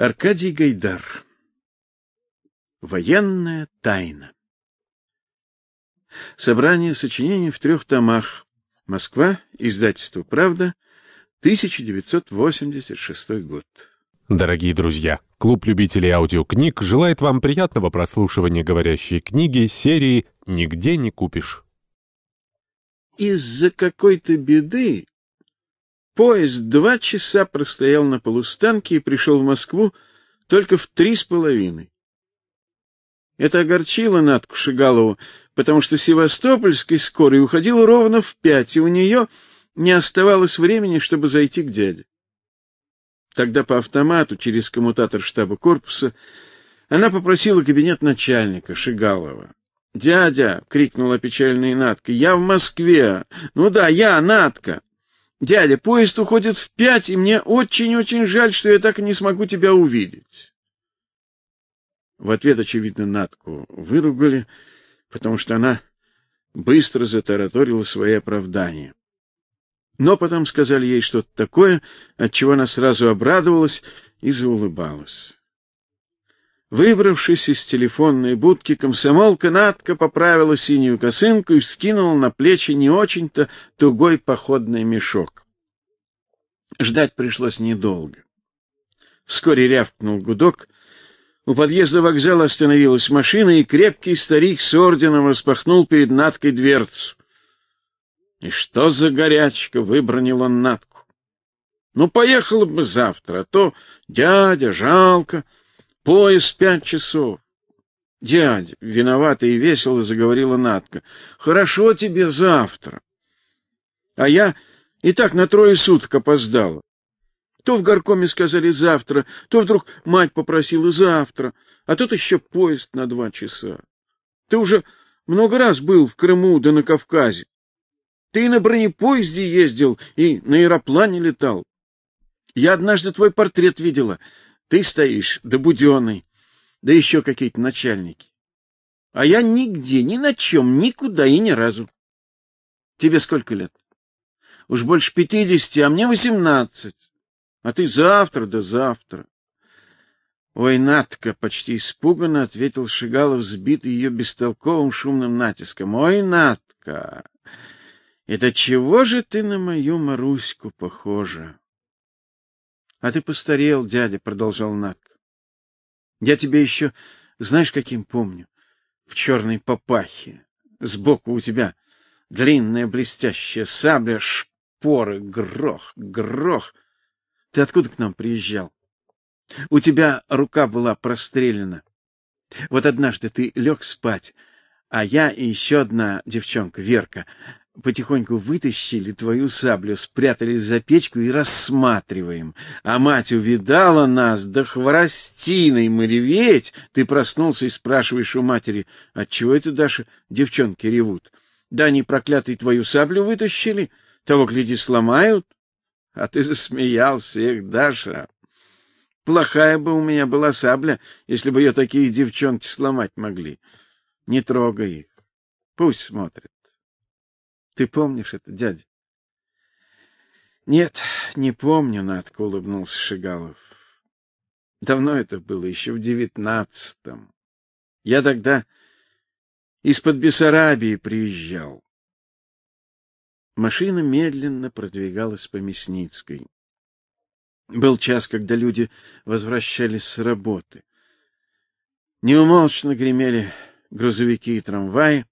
Аркадий Гайдар. Военная тайна. Собрание сочинений в трех томах. Москва, издательство Правда, 1986 год. Дорогие друзья, клуб любителей аудиокниг желает вам приятного прослушивания говорящей книги серии Нигде не купишь. Из-за какой-то беды Поезд два часа простоял на полустанке и пришел в Москву только в три с половиной. Это огорчило Натку Шигалову, потому что Севастопольской скорой уходила ровно в пять, и у нее не оставалось времени, чтобы зайти к дяде. Тогда по автомату через коммутатор штаба корпуса она попросила кабинет начальника Шигалова. "Дядя", крикнула печальная Натка. "Я в Москве". "Ну да, я, Натка". Дядя, поезд уходит в пять, и мне очень-очень жаль, что я так и не смогу тебя увидеть. В ответ, очевидно, Натку выругали, потому что она быстро затараторила свои оправдания. Но потом сказали ей что-то такое, от чего она сразу обрадовалась и заулыбалась. Выбравшись из телефонной будки, комсомолка Натка поправила синюю косынку и вскинула на плечи не очень-то тугой походный мешок. Ждать пришлось недолго. Вскоре рявкнул гудок. У подъезда вокзала остановилась машина, и крепкий старик с орденом распахнул перед Наткой дверцу. И что за горячка, выбронил он Натку. Ну, поехала бы завтра, а то, дядя, жалко. Поезд пять часов. Дядя, виновата и весело заговорила Натка. Хорошо тебе завтра. А я и так на трое суток опоздала. То в горкоме сказали завтра, то вдруг мать попросила завтра, а тут еще поезд на два часа. Ты уже много раз был в Крыму да на Кавказе. Ты и на бронепоезде ездил, и на аэроплане летал. Я однажды твой портрет видела — ты стоишь, да Буденный, да еще какие-то начальники. А я нигде, ни на чем, никуда и ни разу. Тебе сколько лет? Уж больше пятидесяти, а мне восемнадцать. А ты завтра да завтра. Ой, Натка, почти испуганно ответил Шигалов, сбитый ее бестолковым шумным натиском. Ой, Натка, это чего же ты на мою Маруську похожа? — А ты постарел, дядя, — продолжал Натка. — Я тебя еще, знаешь, каким помню? В черной папахе. Сбоку у тебя длинная блестящая сабля, шпоры, грох, грох. Ты откуда к нам приезжал? У тебя рука была прострелена. Вот однажды ты лег спать, а я и еще одна девчонка, Верка, потихоньку вытащили твою саблю, спрятались за печку и рассматриваем. А мать увидала нас, да хворостиной мы реветь. Ты проснулся и спрашиваешь у матери, отчего это, Даша, девчонки ревут? Да они, проклятый, твою саблю вытащили, того, гляди, сломают. А ты засмеялся, эх, Даша. Плохая бы у меня была сабля, если бы ее такие девчонки сломать могли. Не трогай их, пусть смотрят. Ты помнишь это, дядя? Нет, не помню, Надко улыбнулся Шигалов. Давно это было, еще в девятнадцатом. Я тогда из-под Бессарабии приезжал. Машина медленно продвигалась по Мясницкой. Был час, когда люди возвращались с работы. Неумолчно гремели грузовики и трамваи.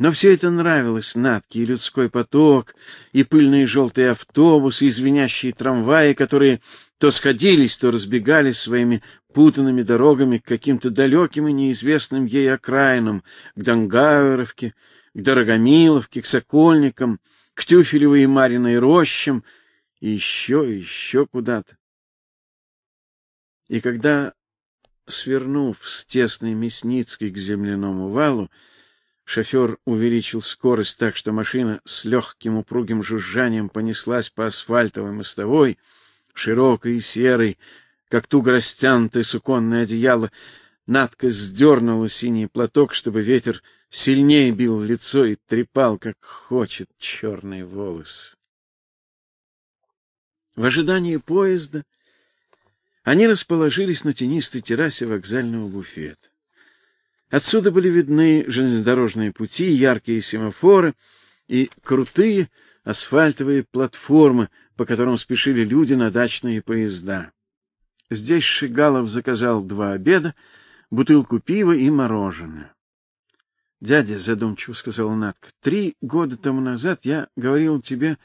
Но все это нравилось Натке, и людской поток, и пыльные желтые автобусы, и звенящие трамваи, которые то сходились, то разбегались своими путанными дорогами к каким-то далеким и неизвестным ей окраинам, к Дангауэровке, к Дорогомиловке, к Сокольникам, к Тюфелевой и Мариной рощам, и еще, еще куда-то. И когда, свернув с тесной Мясницкой к земляному валу, Шофер увеличил скорость так, что машина с легким упругим жужжанием понеслась по асфальтовой мостовой, широкой и серой, как туго растянутое суконное одеяло. Надка сдернула синий платок, чтобы ветер сильнее бил в лицо и трепал, как хочет, черные волосы. В ожидании поезда Они расположились на тенистой террасе вокзального буфета. Отсюда были видны железнодорожные пути, яркие семафоры и крутые асфальтовые платформы, по которым спешили люди на дачные поезда. Здесь Шигалов заказал два обеда, бутылку пива и мороженое. Дядя задумчиво сказал Натка: "Три года тому назад я говорил тебе,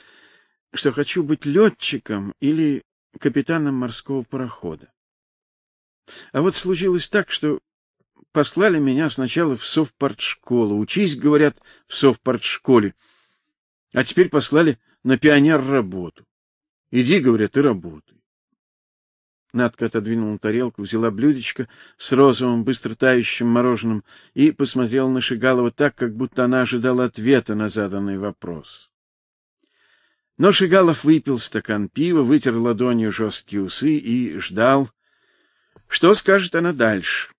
что хочу быть летчиком или капитаном морского парохода. А вот случилось так, что послали меня сначала в совпартшколу. Учись, говорят, в совпартшколе. А теперь послали на пионер работу. Иди, говорят, и работай. Надка отодвинула тарелку, взяла блюдечко с розовым, быстро тающим мороженым и посмотрела на Шигалова так, как будто она ожидала ответа на заданный вопрос. Но Шигалов выпил стакан пива, вытер ладонью жесткие усы и ждал, что скажет она дальше.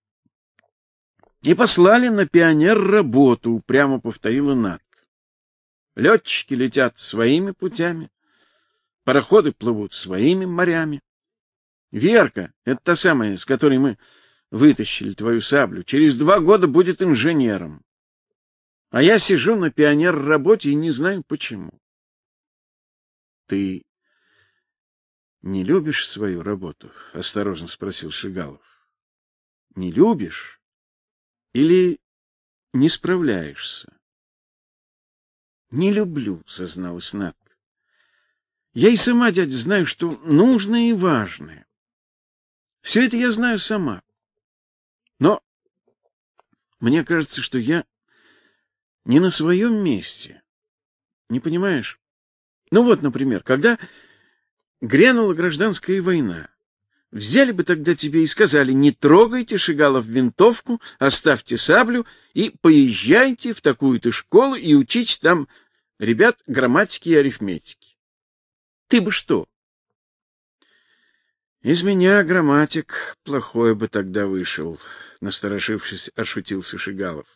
И послали на пионер работу, прямо повторила Надка. Летчики летят своими путями, пароходы плывут своими морями. Верка, это та самая, с которой мы вытащили твою саблю, через два года будет инженером. А я сижу на пионер-работе и не знаю почему. Ты не любишь свою работу? осторожно спросил Шигалов. Не любишь или не справляешься? Не люблю, созналась Надка. Я и сама, дядя, знаю, что нужное и важное. Все это я знаю сама. Но мне кажется, что я не на своем месте. Не понимаешь? Ну вот, например, когда грянула гражданская война, взяли бы тогда тебе и сказали: "Не трогайте Шигалов винтовку, оставьте саблю и поезжайте в такую-то школу и учите там ребят грамматики и арифметики". Ты бы что? Из меня грамматик плохой бы тогда вышел, насторожившись, ошутился Шигалов.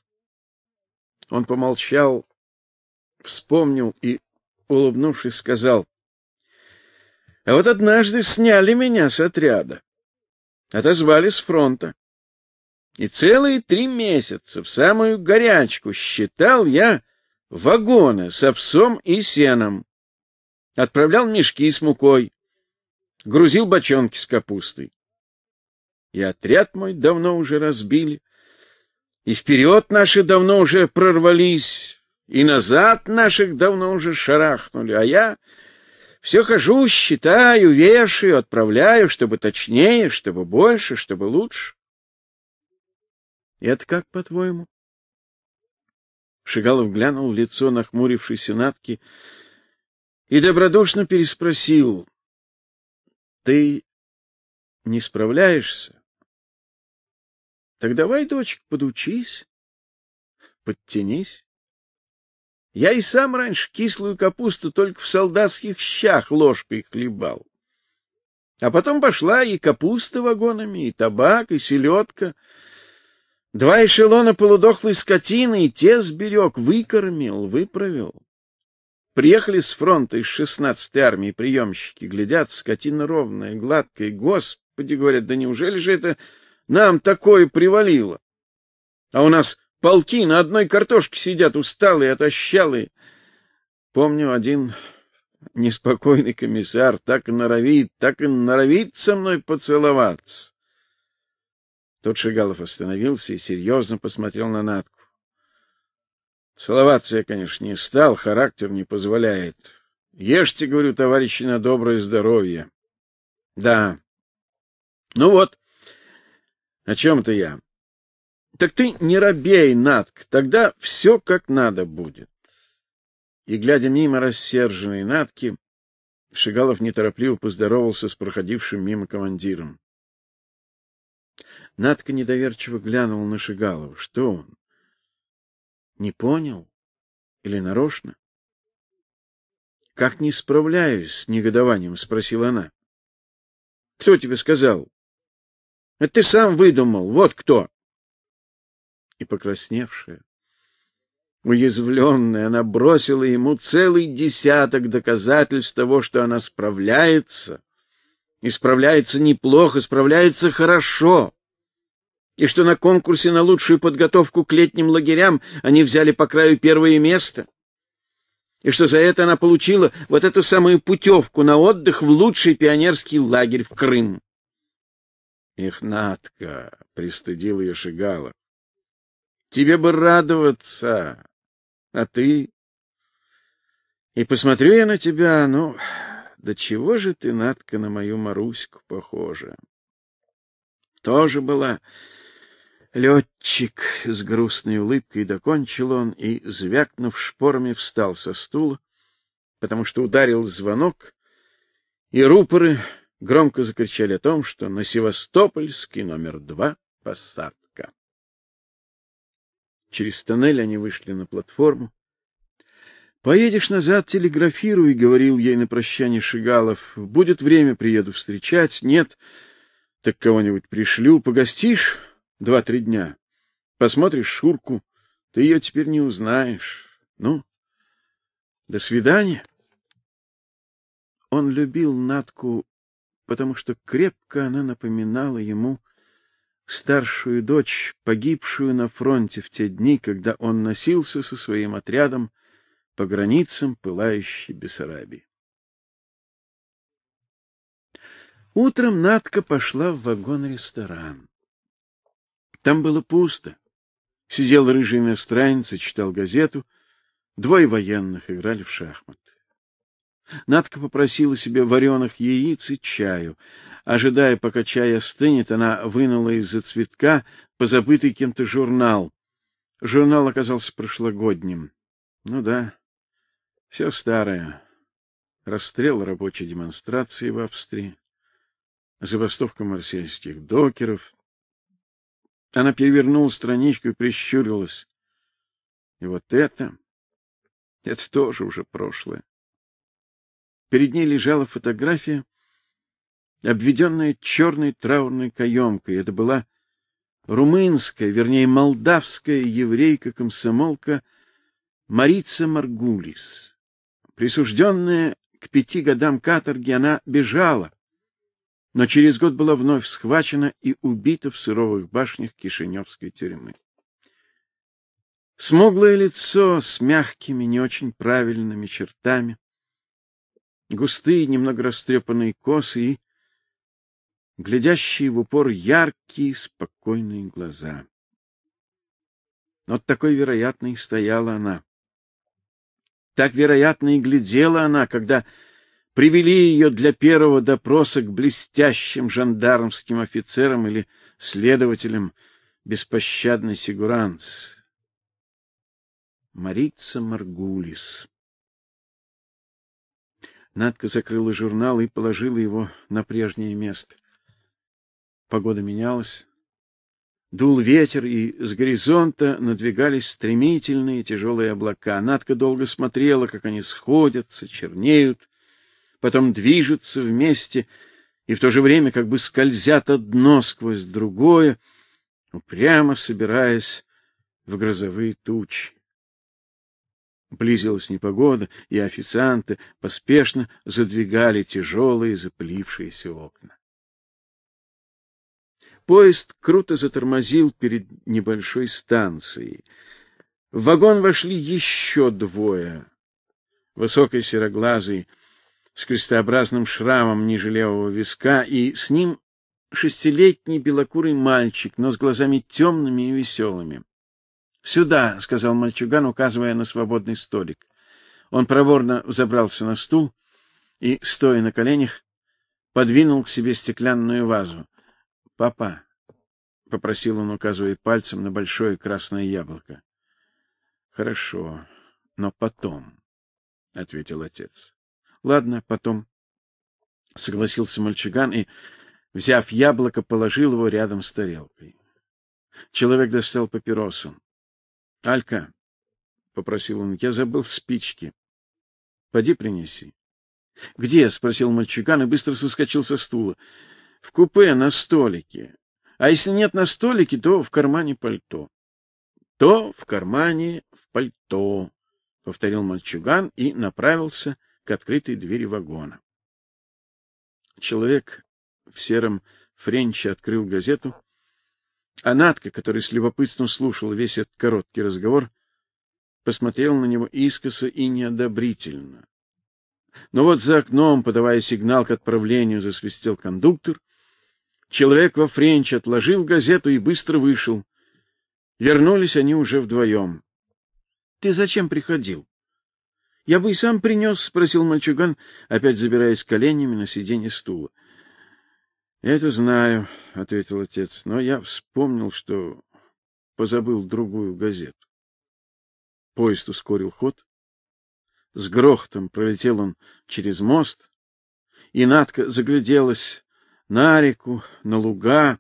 Он помолчал, вспомнил и, улыбнувшись, сказал: "А вот однажды сняли меня с отряда, отозвали с фронта. И целые три месяца в самую горячку считал я вагоны с овсом и сеном, отправлял мешки с мукой, грузил бочонки с капустой. И отряд мой давно уже разбили, и вперед наши давно уже прорвались, и назад наших давно уже шарахнули, а я все хожу, считаю, вешаю, отправляю, чтобы точнее, чтобы больше, чтобы лучше. Это как, по-твоему? Шигалов глянул в лицо нахмурившейся Натки и добродушно переспросил: ты не справляешься? Так давай, дочек, подучись, подтянись. Я и сам раньше кислую капусту только в солдатских щах ложкой хлебал. А потом пошла и капуста вагонами, и табак, и селедка. Два эшелона полудохлой скотины, и те сберег, выкормил, выправил. Приехали с фронта из шестнадцатой армии приемщики, глядят, скотина ровная, гладкая. Господи, говорят, да неужели же это нам такое привалило? А у нас полки на одной картошке сидят, усталые, отощалые. Помню, один неспокойный комиссар так и норовит, так и норовит со мной поцеловаться. Тут Шигалов остановился и серьезно посмотрел на Натку. Целоваться я, конечно, не стал, характер не позволяет. Ешьте, говорю, товарищи, на доброе здоровье. Да. Ну вот. О чем-то я. Так ты не робей, Натк, тогда все как надо будет. И глядя мимо рассерженной Натки, Шигалов неторопливо поздоровался с проходившим мимо командиром. Натка недоверчиво глянула на Шигалова. Что он? Не понял? Или нарочно? Как не справляюсь с негодованием, спросила она. Кто тебе сказал? Это ты сам выдумал. Вот кто. И покрасневшая, уязвленная, она бросила ему целый десяток доказательств того, что она справляется, И справляется неплохо, справляется хорошо. И что на конкурсе на лучшую подготовку к летним лагерям они взяли по краю первое место. И что за это она получила вот эту самую путевку на отдых в лучший пионерский лагерь в Крым. Их Надка, пристыдил ее Шигалов. Тебе бы радоваться, а ты... И посмотрю я на тебя, ну, да чего же ты, Надка, на мою Маруську похожа? Тоже была летчик с грустной улыбкой докончил он и, звякнув шпорами, встал со стула, потому что ударил звонок, и рупоры громко закричали о том, что на Севастопольский номер два посадка. Через тоннель они вышли на платформу. Поедешь назад, телеграфируй, говорил ей на прощание Шигалов. Будет время, приеду встречать. Нет, так кого-нибудь пришлю, погостишь два-три дня. Посмотришь Шурку, ты ее теперь не узнаешь. Ну, до свидания. Он любил Натку потому что крепко она напоминала ему старшую дочь, погибшую на фронте в те дни, когда он носился со своим отрядом по границам пылающей Бессарабии. Утром Надка пошла в вагон-ресторан. Там было пусто. Сидел рыжий иностранец и читал газету. Двое военных играли в шахматы. Надка попросила себе вареных яиц и чаю. Ожидая, пока чай остынет, она вынула из-за цветка позабытый кем-то журнал. Журнал оказался прошлогодним. Ну да, все старое. Расстрел рабочей демонстрации в Австрии, забастовка марсельских докеров. Она перевернула страничку и прищурилась. И вот это, это тоже уже прошлое. Перед ней лежала фотография, обведенная черной траурной каемкой. Это была румынская, вернее, молдавская еврейка-комсомолка Марица Маргулис. Присужденная к пяти годам каторги, она бежала, но через год была вновь схвачена и убита в суровых башнях Кишиневской тюрьмы. Смуглое лицо с мягкими, не очень правильными чертами, густые, немного растрепанные косы и глядящие в упор яркие, спокойные глаза. Вот такой вероятной стояла она. Так вероятно и глядела она, когда привели ее для первого допроса к блестящим жандармским офицерам или следователям беспощадной сигуранс. Марица Маргулис Надка закрыла журнал и положила его на прежнее место. Погода менялась. Дул ветер, и с горизонта надвигались стремительные тяжелые облака. Надка долго смотрела, как они сходятся, чернеют, потом движутся вместе и в то же время как бы скользят одно сквозь другое, упрямо собираясь в грозовые тучи. Близилась непогода, и официанты поспешно задвигали тяжелые запылившиеся окна. Поезд круто затормозил перед небольшой станцией. В вагон вошли еще двое. Высокий сероглазый с крестообразным шрамом ниже левого виска и с ним шестилетний белокурый мальчик, но с глазами темными и веселыми. Сюда, сказал мальчуган, указывая на свободный столик. Он проворно взобрался на стул и, стоя на коленях, подвинул к себе стеклянную вазу. "Папа", попросил он, указывая пальцем на большое красное яблоко. "Хорошо, но потом", ответил отец. "Ладно, потом", согласился мальчуган и, взяв яблоко, положил его рядом с тарелкой. Человек достал папиросу. — Алька, — попросил он, — я забыл спички. Поди принеси. — Где? — спросил мальчуган и быстро соскочил со стула. — В купе, на столике. А если нет на столике, то в кармане пальто. — То в кармане в пальто, — повторил мальчуган и направился к открытой двери вагона. Человек в сером френче открыл газету, а Натка, который с любопытством слушал весь этот короткий разговор, посмотрел на него искоса и неодобрительно. Но вот за окном, подавая сигнал к отправлению, засвистел кондуктор. Человек во френче отложил газету и быстро вышел. Вернулись они уже вдвоем. — Ты зачем приходил? — Я бы и сам принес, — спросил мальчуган, опять забираясь коленями на сиденье стула. — Я это знаю, — ответил отец, — но я вспомнил, что позабыл другую газету. Поезд ускорил ход. С грохотом пролетел он через мост, и Надка загляделась на реку, на луга,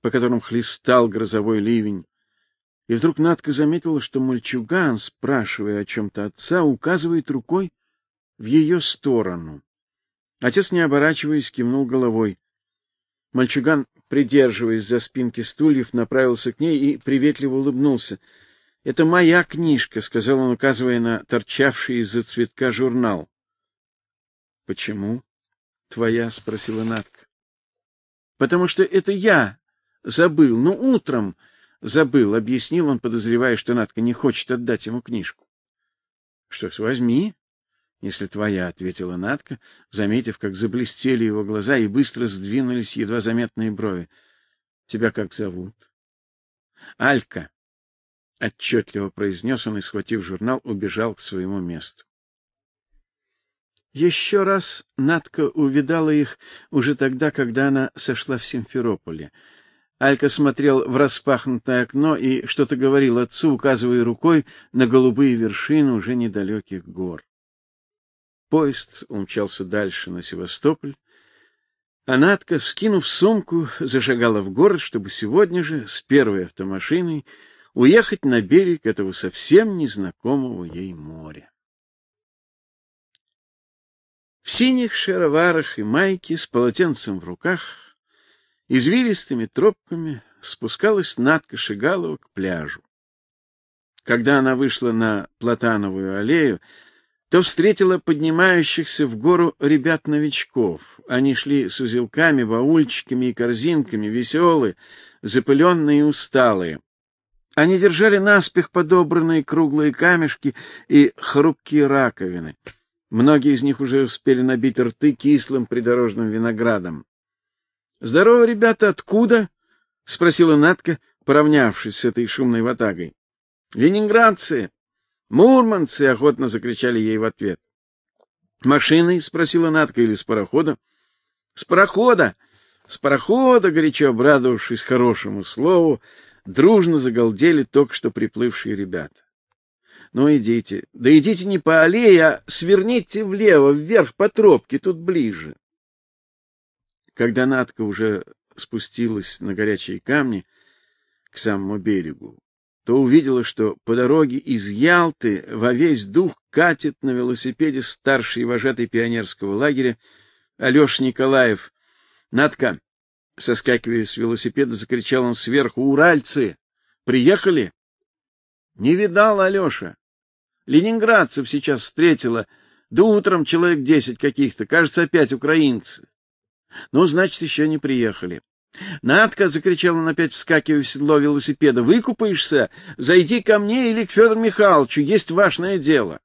по которым хлестал грозовой ливень. И вдруг Надка заметила, что мальчуган, спрашивая о чем-то отца, указывает рукой в ее сторону. Отец, не оборачиваясь, кивнул головой. Мальчуган, придерживаясь за спинки стульев, направился к ней и приветливо улыбнулся. — Это моя книжка, — сказал он, указывая на торчавший из-за цветка журнал. — Почему? — твоя, — спросила Надка. — Потому что это я забыл, ну, утром забыл, — объяснил он, подозревая, что Надка не хочет отдать ему книжку. — Что ж, возьми, если твоя, — ответила Надка, заметив, как заблестели его глаза и быстро сдвинулись едва заметные брови. — Тебя как зовут? — Алька отчетливо произнес он и, схватив журнал, убежал к своему месту. Еще раз Надка увидала их уже тогда, когда она сошла в Симферополе. Алька смотрел в распахнутое окно и что-то говорил отцу, указывая рукой на голубые вершины уже недалеких гор. Поезд умчался дальше на Севастополь, а Надка, скинув сумку, зашагала в город, чтобы сегодня же с первой автомашиной уехать на берег этого совсем незнакомого ей моря. В синих шароварах и майке с полотенцем в руках, извилистыми тропками спускалась Надка Шигалова к пляжу. Когда она вышла на Платановую аллею, то встретила поднимающихся в гору ребят-новичков. Они шли с узелками, баульчиками и корзинками, веселые, запыленные и усталые. Они держали наспех подобранные круглые камешки и хрупкие раковины. Многие из них уже успели набить рты кислым придорожным виноградом. — Здорово, ребята, откуда? — спросила Натка, поравнявшись с этой шумной ватагой. — Ленинградцы! Мурманцы! — охотно закричали ей в ответ. — Машиной? — спросила Натка, или с парохода? — С парохода! С парохода, горячо обрадовавшись хорошему слову, дружно загалдели только что приплывшие ребята. Ну идите, да идите не по аллее, а сверните влево, вверх по тропке, тут ближе. Когда Надка уже спустилась на горячие камни к самому берегу, то увидела, что по дороге из Ялты во весь дух катит на велосипеде старший вожатый пионерского лагеря Алёша Николаев. Надка, Соскакивая с велосипеда, закричал он сверху. «Уральцы! Приехали?» «Не видал, Алеша. Ленинградцев сейчас встретила. Да утром человек десять каких-то. Кажется, опять украинцы. Ну, значит, еще не приехали». «Надка!» — закричал он опять, вскакивая в седло велосипеда. «Выкупаешься? Зайди ко мне или к Федору Михайловичу. Есть важное дело».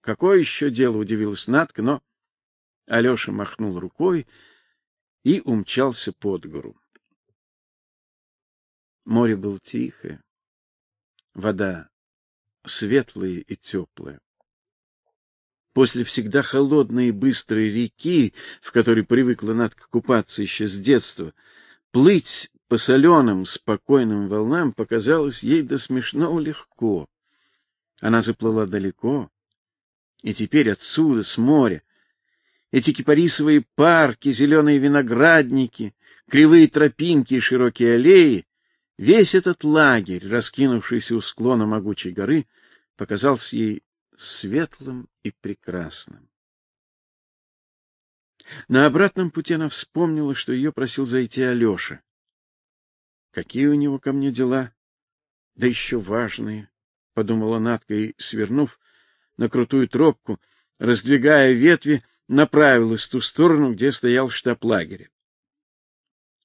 «Какое еще дело?» — удивилась Надка, но Алеша махнул рукой и умчался под гору. Море было тихое, вода светлая и теплая. После всегда холодной и быстрой реки, в которой привыкла Надка купаться еще с детства, плыть по соленым, спокойным волнам показалось ей до смешного легко. Она заплыла далеко, и теперь отсюда, с моря, эти кипарисовые парки, зеленые виноградники, кривые тропинки и широкие аллеи, весь этот лагерь, раскинувшийся у склона могучей горы, показался ей светлым и прекрасным. На обратном пути она вспомнила, что ее просил зайти Алеша. Какие у него ко мне дела? Да еще важные, — подумала Надка и, свернув на крутую тропку, раздвигая ветви, направилась в ту сторону, где стоял штаб лагеря.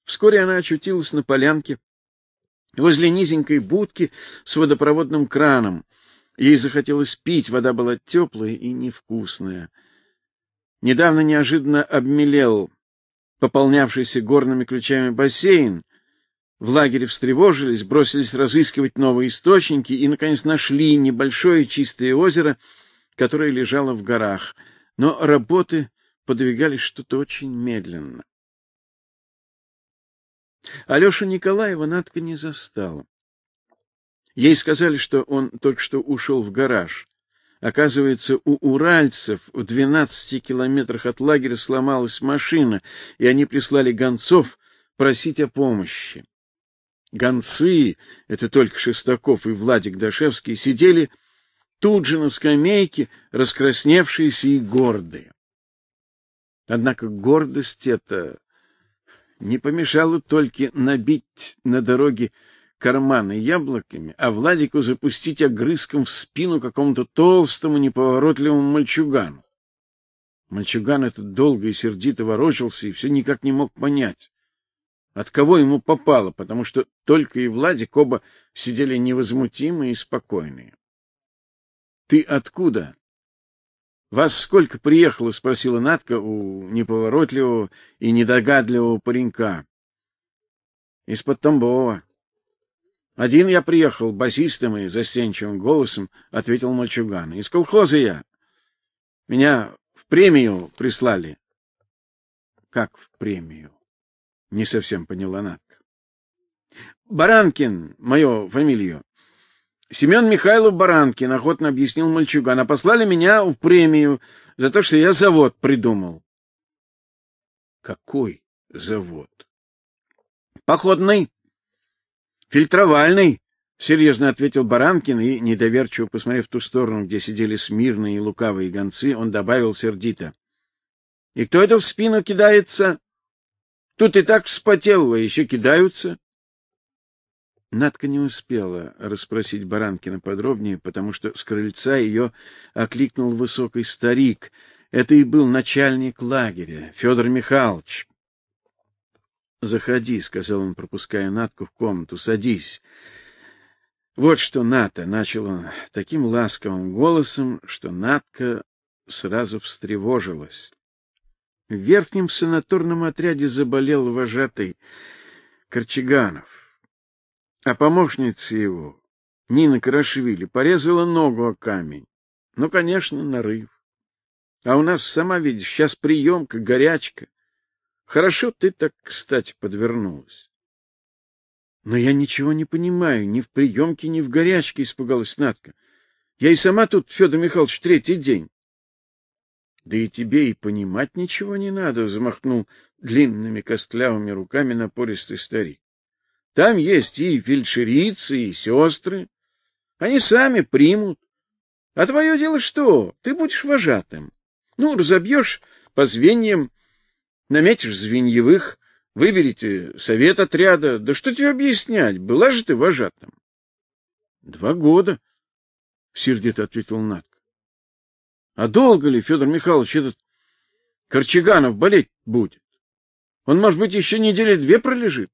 Вскоре она очутилась на полянке возле низенькой будки с водопроводным краном. Ей захотелось пить, вода была теплая и невкусная. Недавно неожиданно обмелел пополнявшийся горными ключами бассейн. В лагере встревожились, бросились разыскивать новые источники и наконец нашли небольшое чистое озеро, которое лежало в горах. Но работы подвигались что-то очень медленно. Алёшу Николаева Надка не застала. Ей сказали, что он только что ушел в гараж. Оказывается, у уральцев в двенадцати километрах от лагеря сломалась машина, и они прислали гонцов просить о помощи. Гонцы, это только Шестаков и Владик Дашевский, сидели тут же на скамейке, раскрасневшиеся и гордые. Однако гордость эта не помешало только набить на дороге карманы яблоками, а Владику запустить огрызком в спину какому-то толстому неповоротливому мальчугану. Мальчуган этот долго и сердито ворочался и все никак не мог понять, от кого ему попало, потому что только и Владик оба сидели невозмутимые и спокойные. — Ты откуда? Вас сколько приехало, спросила Натка у неповоротливого и недогадливого паренька. Из-под Тамбова. Один я приехал басистым и застенчивым голосом ответил мальчуган. Из колхоза я. Меня в премию прислали. Как в премию? Не совсем поняла Натка. Баранкин, мою фамилию. Семен Михайлов Баранкин охотно объяснил мальчуган, а послали меня в премию за то, что я завод придумал. Какой завод? Походный. Фильтровальный, серьезно ответил Баранкин и, недоверчиво посмотрев в ту сторону, где сидели смирные и лукавые гонцы, он добавил сердито. — И кто это в спину кидается? Тут и так вспотел, а еще кидаются. Надка не успела расспросить Баранкина подробнее, потому что с крыльца ее окликнул высокий старик. Это и был начальник лагеря, Федор Михайлович. Заходи, сказал он, пропуская Натку в комнату. Садись. Вот что, Ната, начал он таким ласковым голосом, что Натка сразу встревожилась. В верхнем санаторном отряде заболел вожатый Корчеганов а помощница его, Нина Карашвили, порезала ногу о камень. Ну, конечно, нарыв. А у нас, сама видишь, сейчас приемка, горячка. Хорошо ты так, кстати, подвернулась. Но я ничего не понимаю, ни в приемке, ни в горячке, испугалась Надка. Я и сама тут, Федор Михайлович, третий день. Да и тебе и понимать ничего не надо, замахнул длинными костлявыми руками напористый старик. Там есть и фельдшерицы, и сестры. Они сами примут. А твое дело что? Ты будешь вожатым. Ну, разобьешь по звеньям, наметишь звеньевых, выберите совет отряда. Да что тебе объяснять? Была же ты вожатым. — Два года, — сердито ответил Надка. — А долго ли, Федор Михайлович, этот Корчаганов болеть будет? Он, может быть, еще недели две пролежит?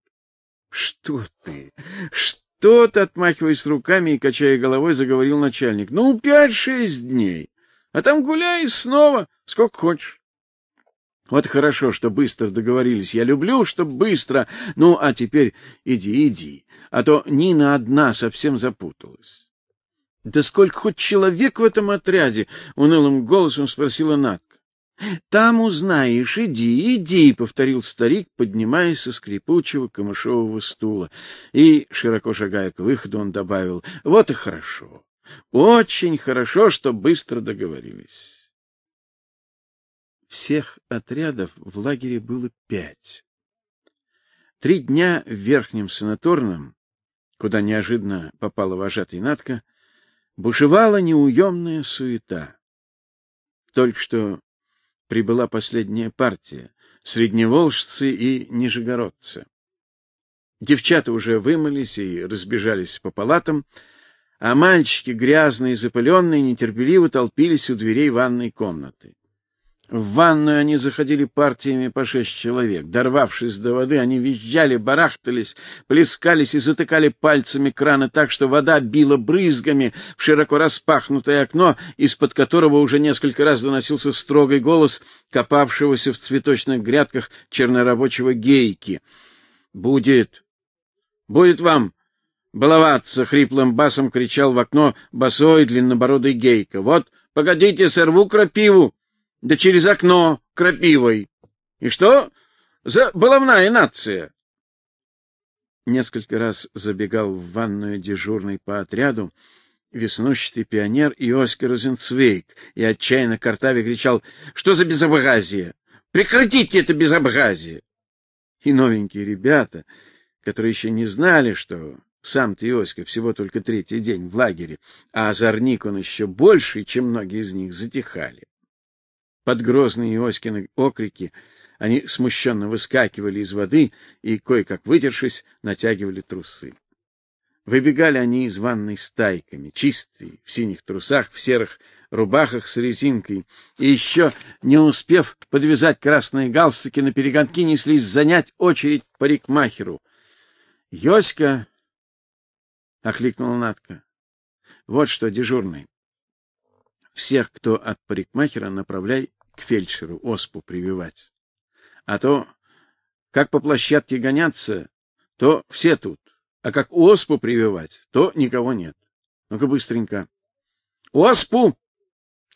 Что ты? Что ты, отмахиваясь руками и качая головой, заговорил начальник. Ну, пять-шесть дней. А там гуляй снова, сколько хочешь. Вот хорошо, что быстро договорились. Я люблю, чтобы быстро. Ну, а теперь иди, иди, а то Нина одна совсем запуталась. — Да сколько хоть человек в этом отряде? — унылым голосом спросила Над. — Там узнаешь, иди, иди, — повторил старик, поднимаясь со скрипучего камышового стула. И, широко шагая к выходу, он добавил, — вот и хорошо, очень хорошо, что быстро договорились. Всех отрядов в лагере было пять. Три дня в верхнем санаторном, куда неожиданно попала вожатая Натка, бушевала неуемная суета. Только что прибыла последняя партия — средневолжцы и нижегородцы. Девчата уже вымылись и разбежались по палатам, а мальчики, грязные и запыленные, нетерпеливо толпились у дверей ванной комнаты. В ванную они заходили партиями по шесть человек. Дорвавшись до воды, они визжали, барахтались, плескались и затыкали пальцами краны так, что вода била брызгами в широко распахнутое окно, из-под которого уже несколько раз доносился строгий голос копавшегося в цветочных грядках чернорабочего гейки. — Будет! Будет вам! Баловаться! — хриплым басом кричал в окно босой длиннобородый гейка. — Вот, погодите, сорву крапиву! Да через окно крапивой. И что за баловная нация? Несколько раз забегал в ванную дежурный по отряду веснущатый пионер Иоська Розенцвейк и отчаянно картаве кричал «Что за безобразие? Прекратите это безобразие!» И новенькие ребята, которые еще не знали, что сам-то всего только третий день в лагере, а озорник он еще больше, чем многие из них, затихали. Под грозные Иоськины окрики они смущенно выскакивали из воды и, кое-как вытершись, натягивали трусы. Выбегали они из ванной стайками, чистые, в синих трусах, в серых рубахах с резинкой, и еще, не успев подвязать красные галстуки, на перегонки неслись занять очередь парикмахеру. — Йоська! — окликнула Натка. — Вот что, дежурный. Всех, кто от парикмахера, направляй к фельдшеру оспу прививать. А то, как по площадке гоняться, то все тут, а как оспу прививать, то никого нет. Ну-ка быстренько. Оспу!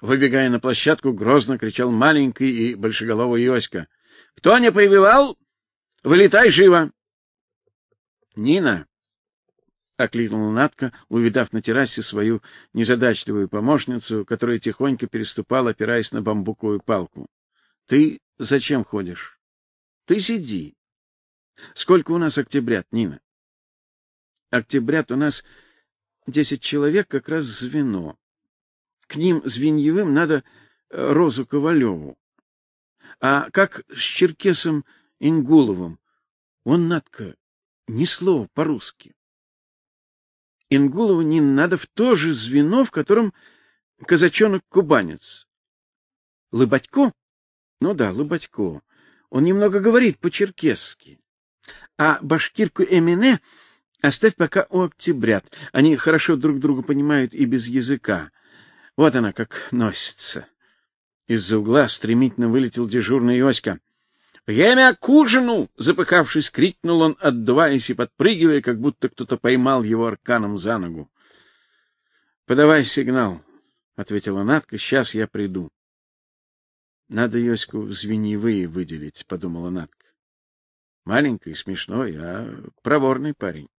Выбегая на площадку, грозно кричал маленький и большеголовый Йоська. Кто не прививал, вылетай живо. Нина, — окликнула Натка, увидав на террасе свою незадачливую помощницу, которая тихонько переступала, опираясь на бамбуковую палку. — Ты зачем ходишь? — Ты сиди. — Сколько у нас октябрят, Нина? — Октябрят у нас десять человек, как раз звено. К ним звеньевым надо э, Розу Ковалеву. А как с Черкесом Ингуловым? Он, Натка, ни слова по-русски. Ингулову не надо в то же звено, в котором казачонок-кубанец. Лыбатько? Ну да, Лыбатько. Он немного говорит по-черкесски. А башкирку Эмине оставь пока у октябрят. Они хорошо друг друга понимают и без языка. Вот она как носится. Из-за угла стремительно вылетел дежурный Оська. «Время к ужину!» — запыхавшись, крикнул он, отдуваясь и подпрыгивая, как будто кто-то поймал его арканом за ногу. «Подавай сигнал», — ответила Надка, — «сейчас я приду». «Надо Йоську звеньевые выделить», — подумала Надка. «Маленький, смешной, а проворный парень».